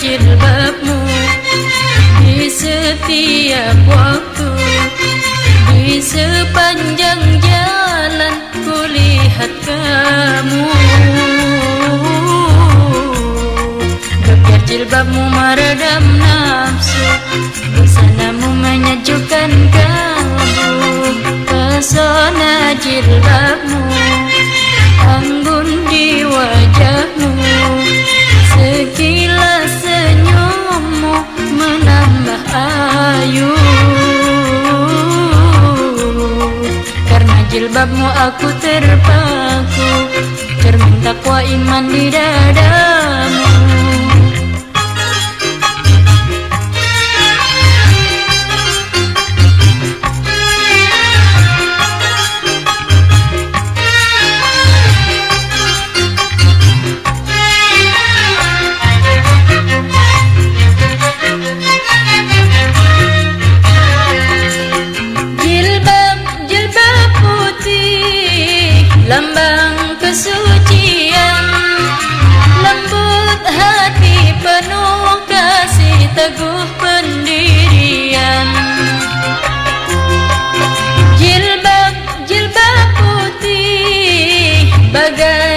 jilbabmu Di setiap waktu Di sepanjang jalan ku lihat kamu. Gepir jilbabmu meredam nafsu Pesanamu menyejukkan kamu Pesona jilbabmu Anggun di wajahmu. Aku terpaku. Cermin takwa iman di dadamu lambang kesucian lembut hati penuh kasih teguh pendirian. Jilbab jilbab putih bagaikan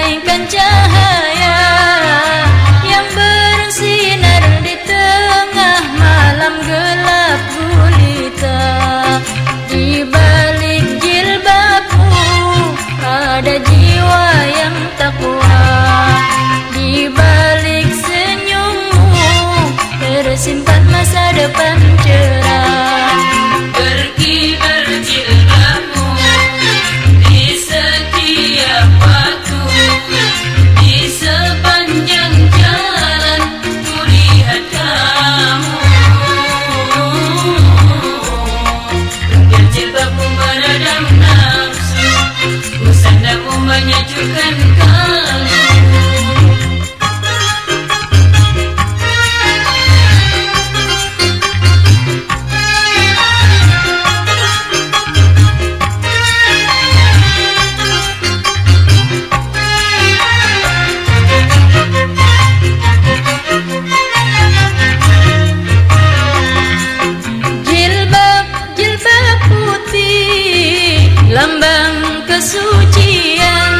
Lambang kesucian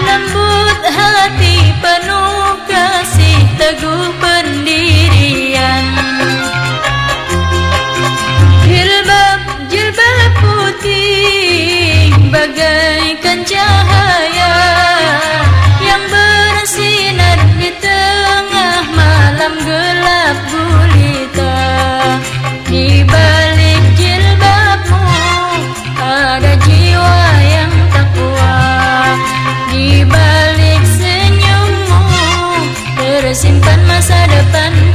Lembut hati penuh kasih teguh pendirian. Jilbab, jilbab putih Bagaikan cahaya tersimpan masa depan